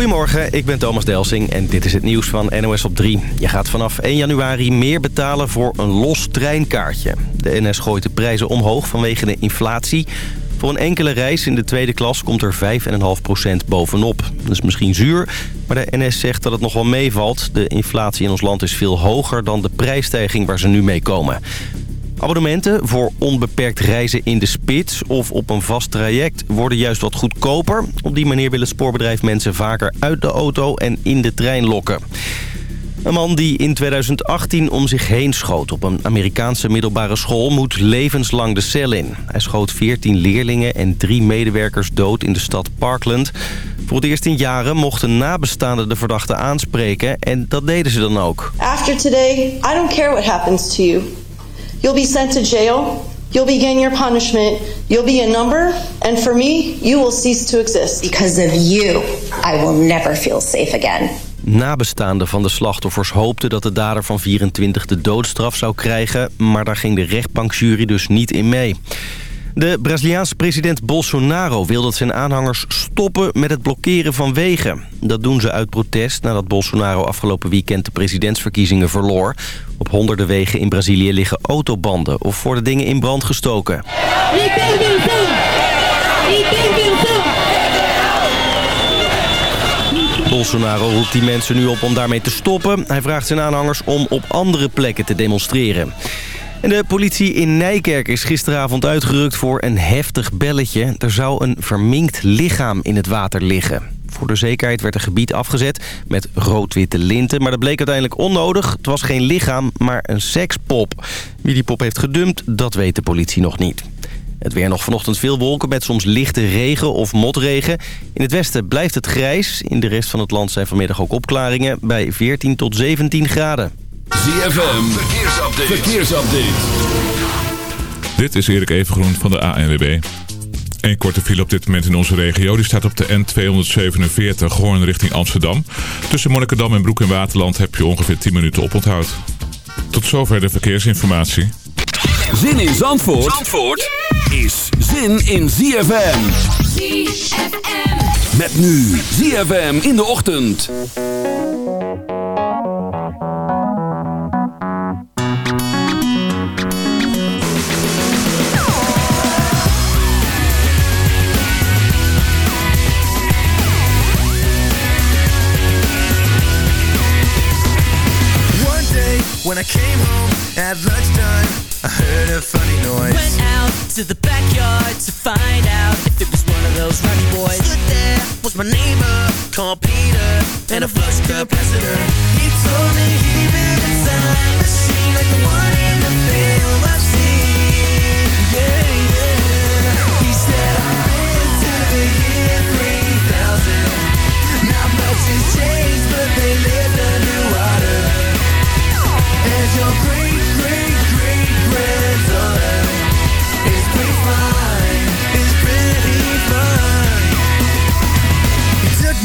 Goedemorgen, ik ben Thomas Delsing en dit is het nieuws van NOS op 3. Je gaat vanaf 1 januari meer betalen voor een los treinkaartje. De NS gooit de prijzen omhoog vanwege de inflatie. Voor een enkele reis in de tweede klas komt er 5,5% bovenop. Dat is misschien zuur, maar de NS zegt dat het nog wel meevalt. De inflatie in ons land is veel hoger dan de prijsstijging waar ze nu mee komen. Abonnementen voor onbeperkt reizen in de spits of op een vast traject worden juist wat goedkoper. Op die manier wil het spoorbedrijf mensen vaker uit de auto en in de trein lokken. Een man die in 2018 om zich heen schoot op een Amerikaanse middelbare school moet levenslang de cel in. Hij schoot 14 leerlingen en drie medewerkers dood in de stad Parkland. Voor het eerst in jaren mochten nabestaanden de verdachte aanspreken en dat deden ze dan ook. After today, I don't care what happens to you. You'll be sent to jail. You'll begin your punishment. You'll be a number. And for me, you will cease to exist. Because of you, I will never feel safe again. Nabestaanden van de slachtoffers hoopten dat de dader van 24 de doodstraf zou krijgen... maar daar ging de rechtbankjury dus niet in mee. De Braziliaanse president Bolsonaro wil dat zijn aanhangers stoppen met het blokkeren van wegen. Dat doen ze uit protest nadat Bolsonaro afgelopen weekend de presidentsverkiezingen verloor. Op honderden wegen in Brazilië liggen autobanden of worden dingen in brand gestoken. Bolsonaro roept die mensen nu op om daarmee te stoppen. Hij vraagt zijn aanhangers om op andere plekken te demonstreren. De politie in Nijkerk is gisteravond uitgerukt voor een heftig belletje. Er zou een verminkt lichaam in het water liggen. Voor de zekerheid werd een gebied afgezet met rood-witte linten. Maar dat bleek uiteindelijk onnodig. Het was geen lichaam, maar een sekspop. Wie die pop heeft gedumpt, dat weet de politie nog niet. Het weer nog vanochtend veel wolken met soms lichte regen of motregen. In het westen blijft het grijs. In de rest van het land zijn vanmiddag ook opklaringen bij 14 tot 17 graden. ZFM, verkeersupdate. verkeersupdate. Dit is Erik Evengroen van de ANWB. Een korte file op dit moment in onze regio. Die staat op de N247 Hoorn richting Amsterdam. Tussen Monnikendam en Broek en Waterland heb je ongeveer 10 minuten oponthoud. Tot zover de verkeersinformatie. Zin in Zandvoort, Zandvoort is zin in ZFM. ZFM. Met nu ZFM in de ochtend. When I came home at lunchtime, I heard a funny noise. Went out to the backyard to find out if it was one of those rowdy boys. Stood there was my neighbor called Peter and a flux capacitor. He told me he built a time machine like the one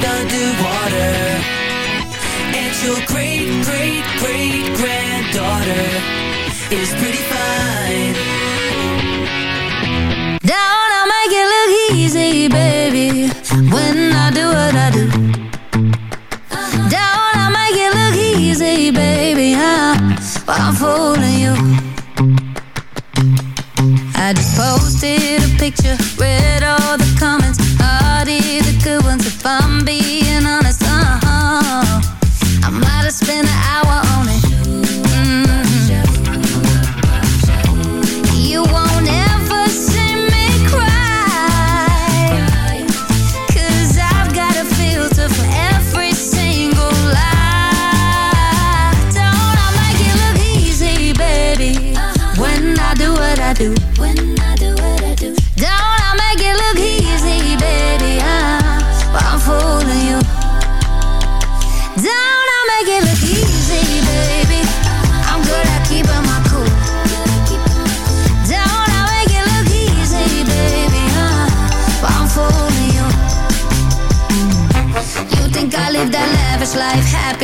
lived underwater And your great, great, great granddaughter Is pretty fine.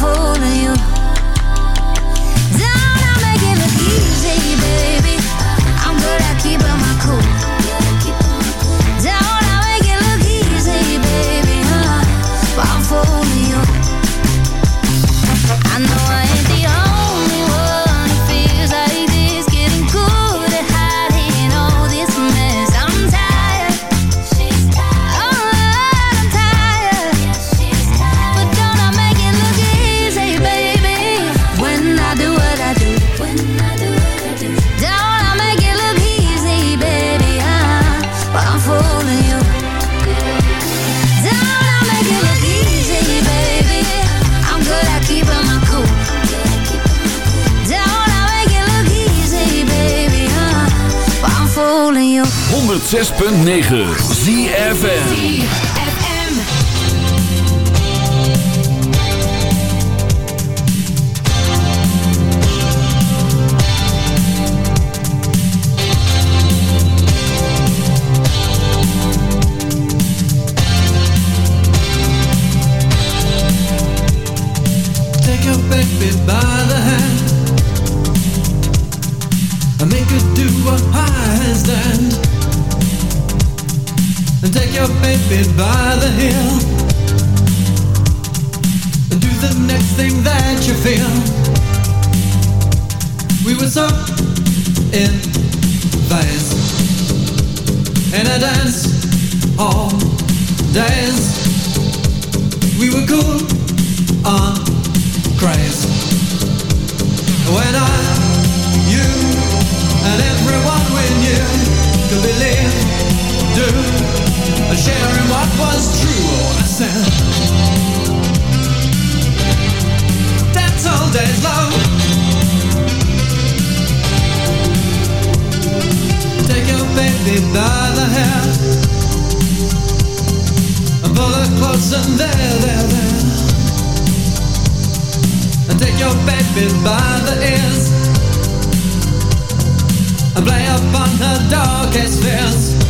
hold 9. sharing what was true. I said, That's all there's love. Take your baby by the hair and pull her close and there, there, there. And take your baby by the ears and play upon her darkest fears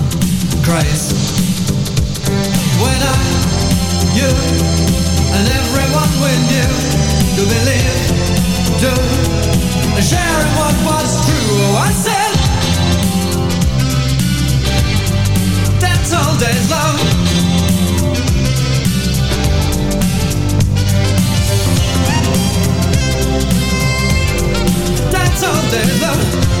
Christ. When I, you, and everyone we knew to believe, do, and sharing what was true, oh, I said, that's all day's love. That's all day's love.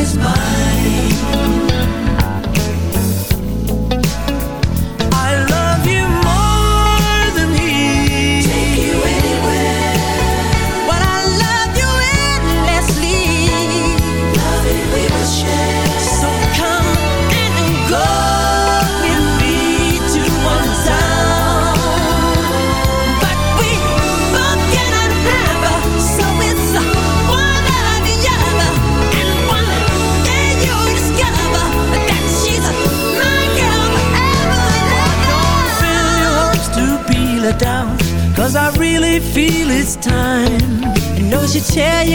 is mine. this time. I know she tell you.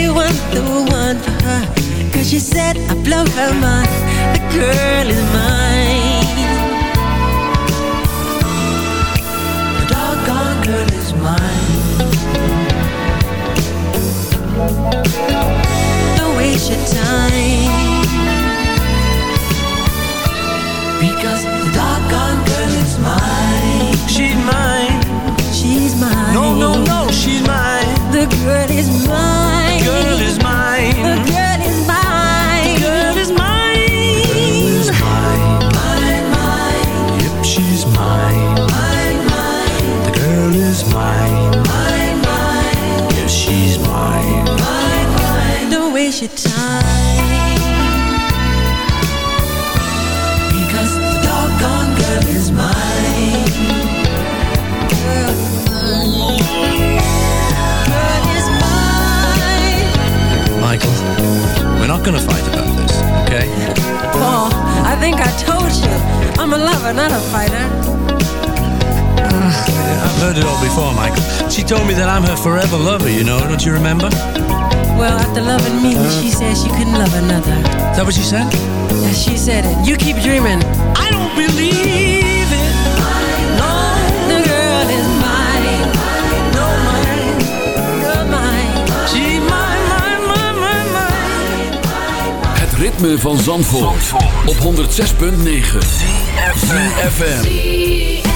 Before, Michael. She told me that I'm her forever lover, you know, don't you remember? Well, after loving me, she said she couldn't love another. Is that what she said? Yeah, she said it. You keep dreaming. I don't believe it. No, the girl is mine. No, mine. Girl, mine. She mine, mine, mine, mine, mine. Het ritme van Zandvoort, op 106.9 FM.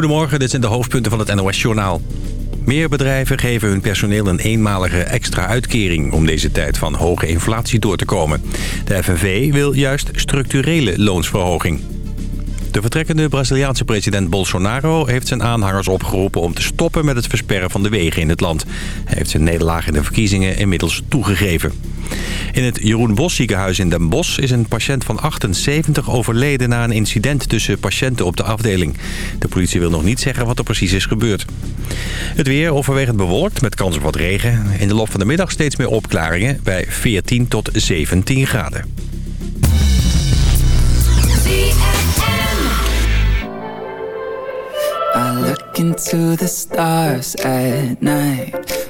Goedemorgen, dit zijn de hoofdpunten van het NOS-journaal. Meer bedrijven geven hun personeel een eenmalige extra uitkering... om deze tijd van hoge inflatie door te komen. De FNV wil juist structurele loonsverhoging. De vertrekkende Braziliaanse president Bolsonaro heeft zijn aanhangers opgeroepen... om te stoppen met het versperren van de wegen in het land. Hij heeft zijn nederlaag in de verkiezingen inmiddels toegegeven. In het Jeroen Bos ziekenhuis in Den Bosch is een patiënt van 78 overleden... na een incident tussen patiënten op de afdeling. De politie wil nog niet zeggen wat er precies is gebeurd. Het weer overwegend bewolkt met kans op wat regen. In de loop van de middag steeds meer opklaringen bij 14 tot 17 graden. I look into the stars at night.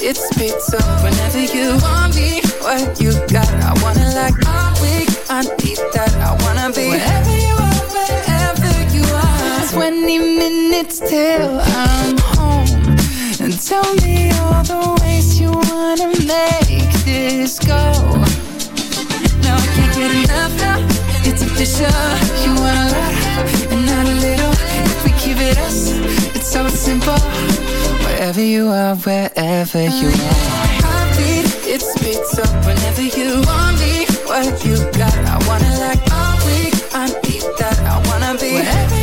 Heartbeat, it speeds whenever you want me. What you got, I wanna like. I'm weak, I need that. I wanna be wherever you are, wherever you are. 20 minutes till I'm home. And tell me all the ways you wanna make this go. No, I can't get enough now. It's official. You want a lot and not a little. Keep it us, it's so simple. Wherever you are, wherever you are. Heartbeat, it speeds up whenever you want me. What you got, I wanna like all week. I need that, I wanna be wherever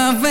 my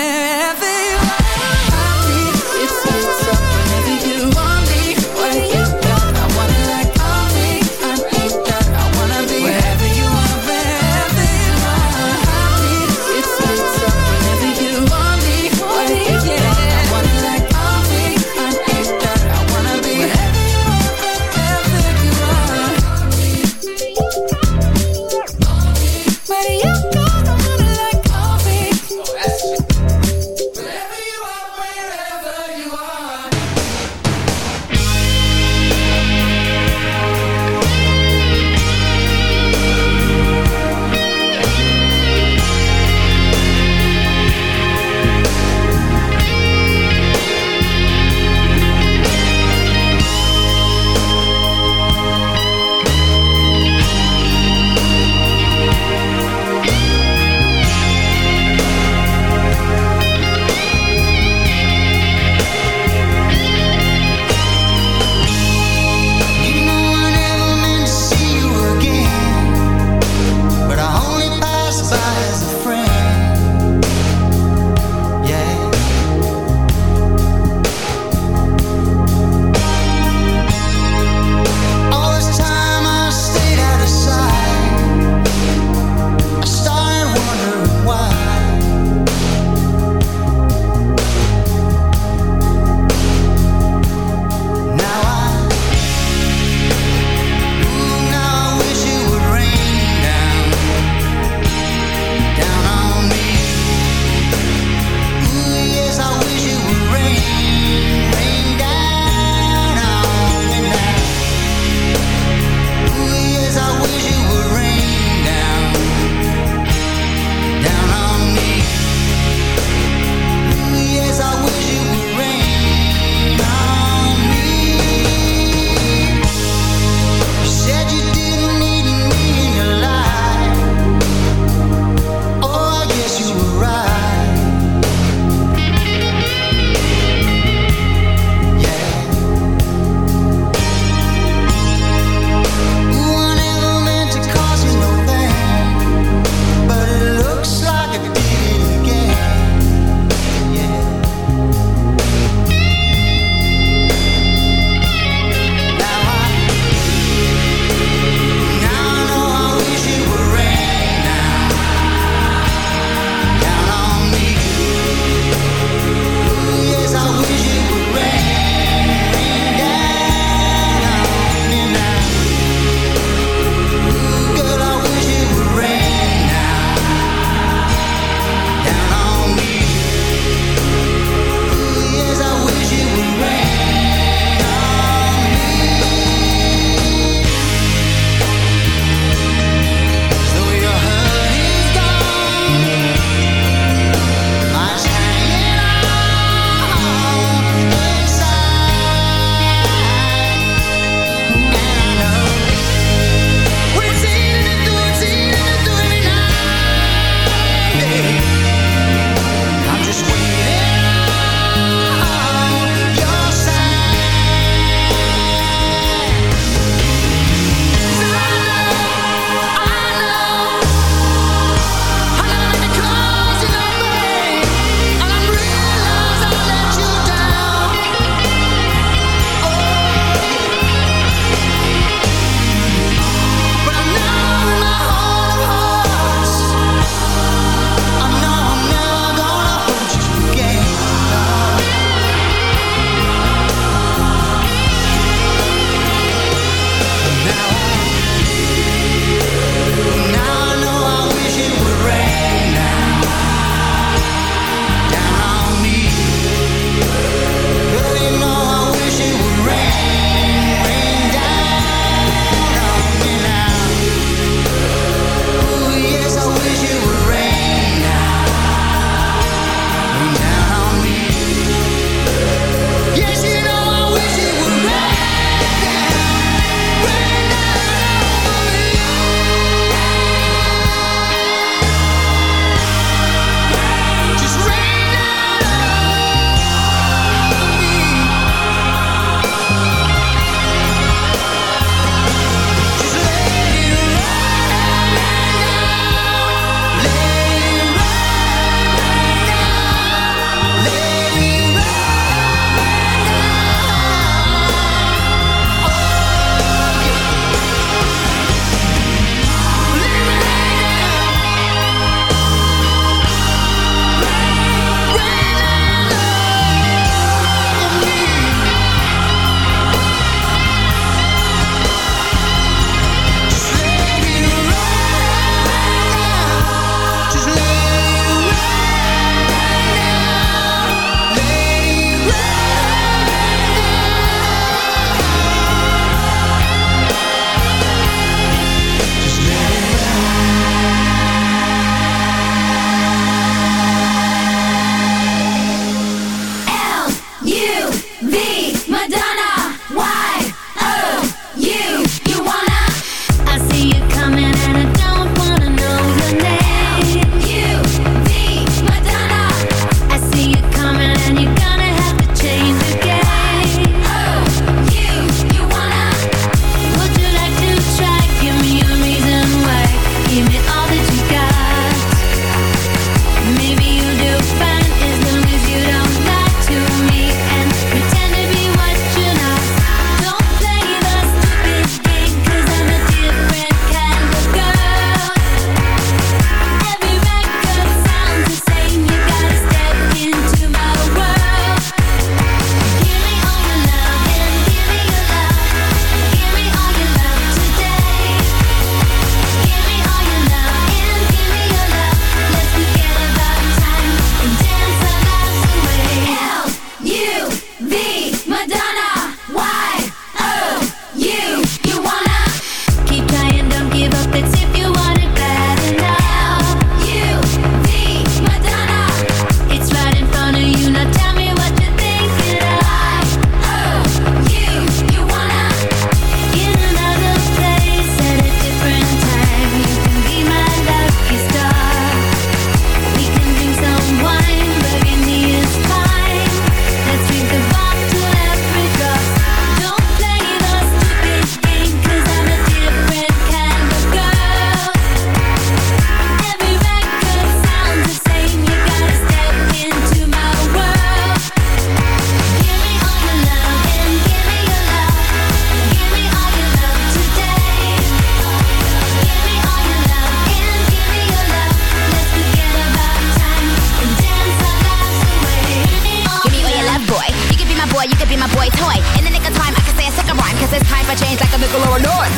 going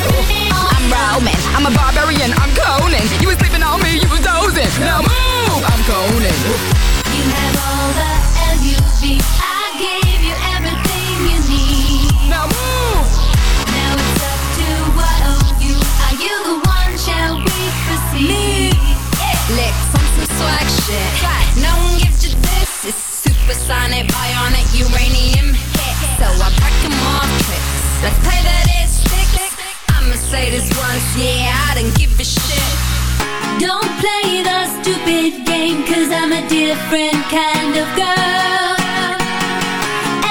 on? I'm Roman, I'm a barbarian, I'm Conan. You were sleeping on me, you were dozing. Now move, I'm Conan. You have all the L-U-G. I gave you everything you need. Now move. Now it's up to you. Are you the one? Shall we proceed? Let's on some swag shit. No one gives you this. It's supersonic, bionic, uranium hit. So I break them off tricks. Let's play this say this once, yeah, I don't give a shit. Don't play the stupid game, cause I'm a different kind of girl.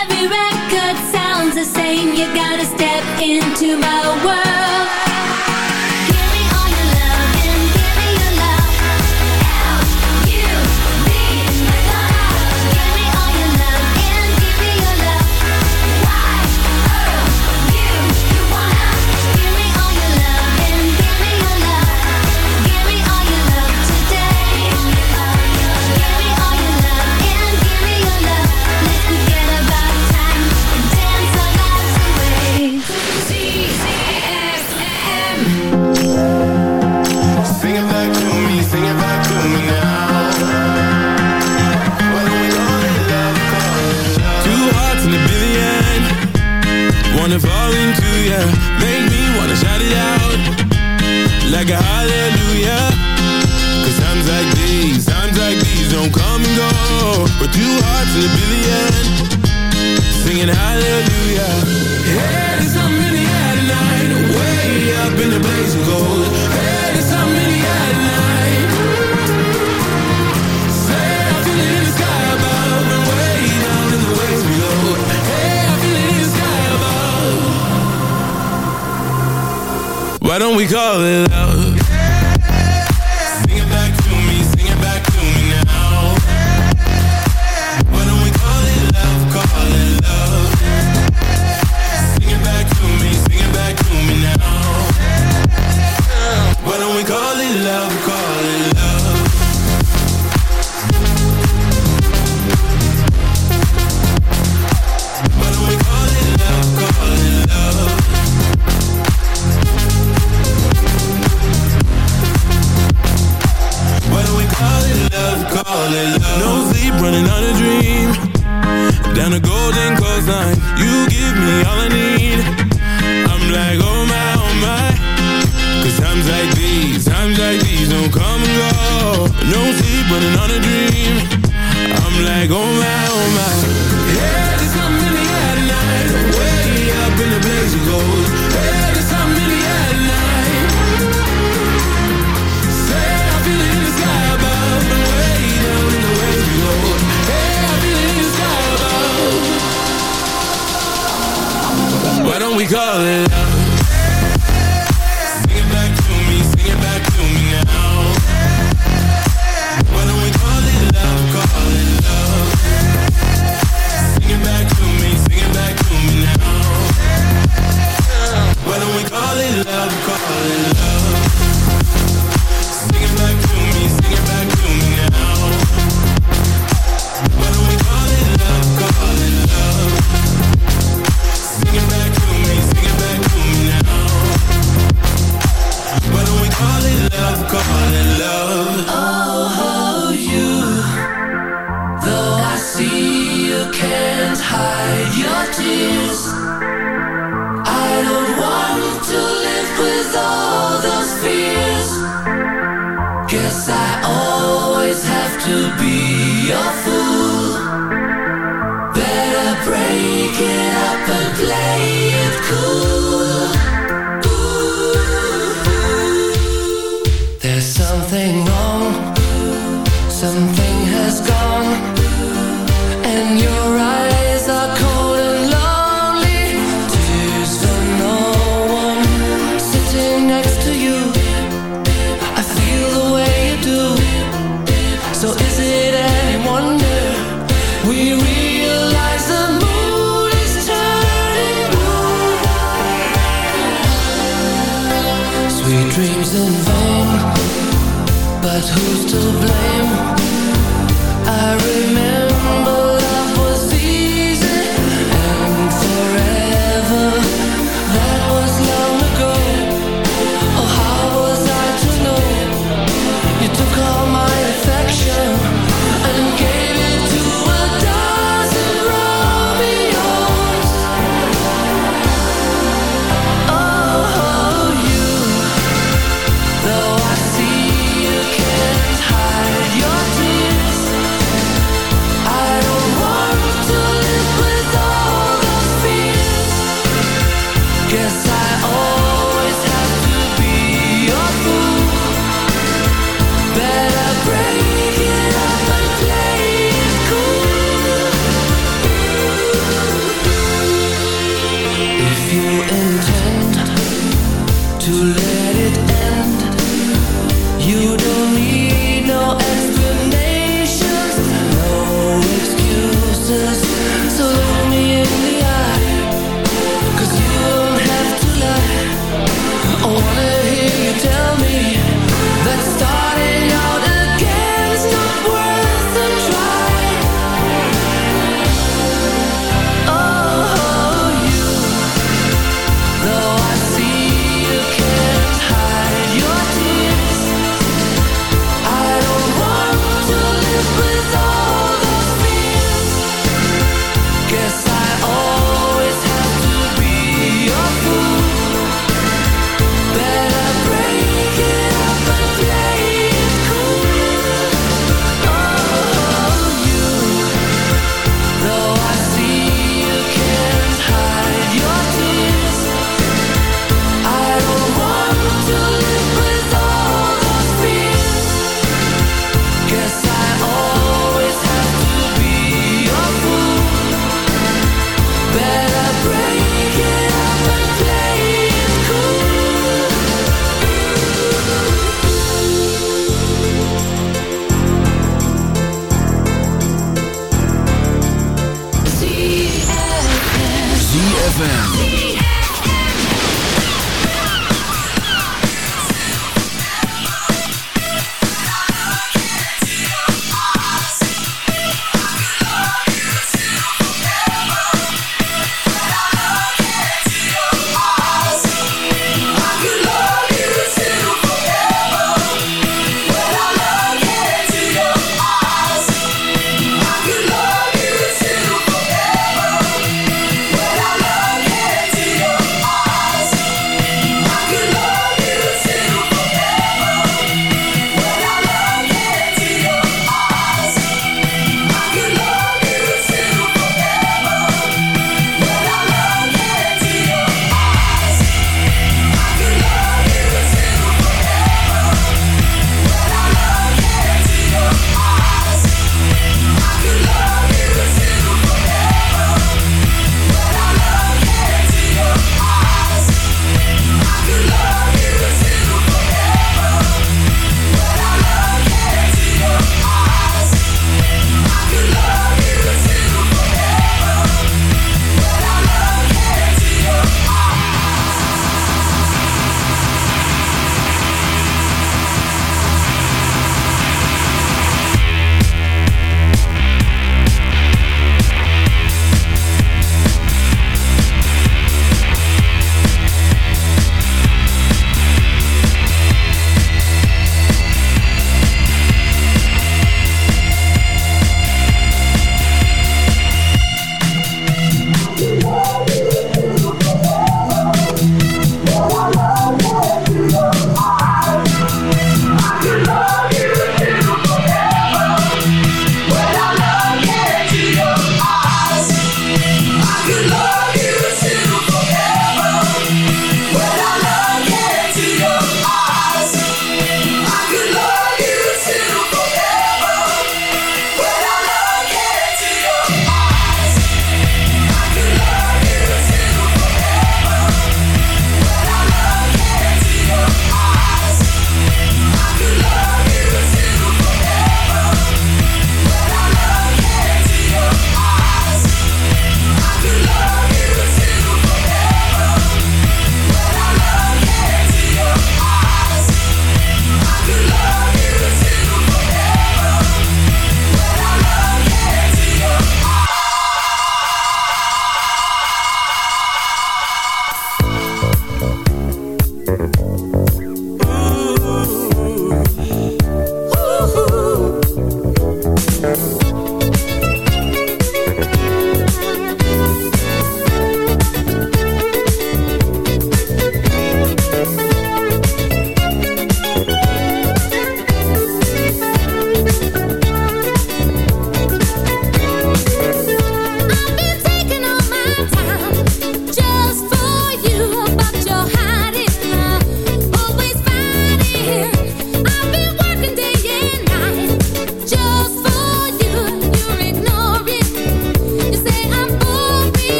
Every record sounds the same, you gotta step into my world. like a hallelujah. Cause times like these, times like these don't come and go. We're two hearts in a billion Singing hallelujah. Hey, there's something in the air tonight. Way up in the blaze of gold. don't we call it out?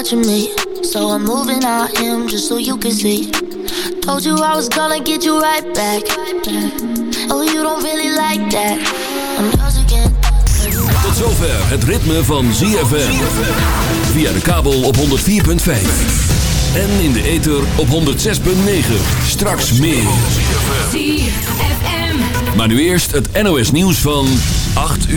Watching me. So I'm moving out him just so you can see. Told you I was gonna get you right back. Oh, you don't really like that. I'm yours again. Tot zover het ritme van ZFM. Via de kabel op 104.5. En in de ether op 106.9. Straks meer. ZFM. Maar nu eerst het NOS nieuws van 8 uur.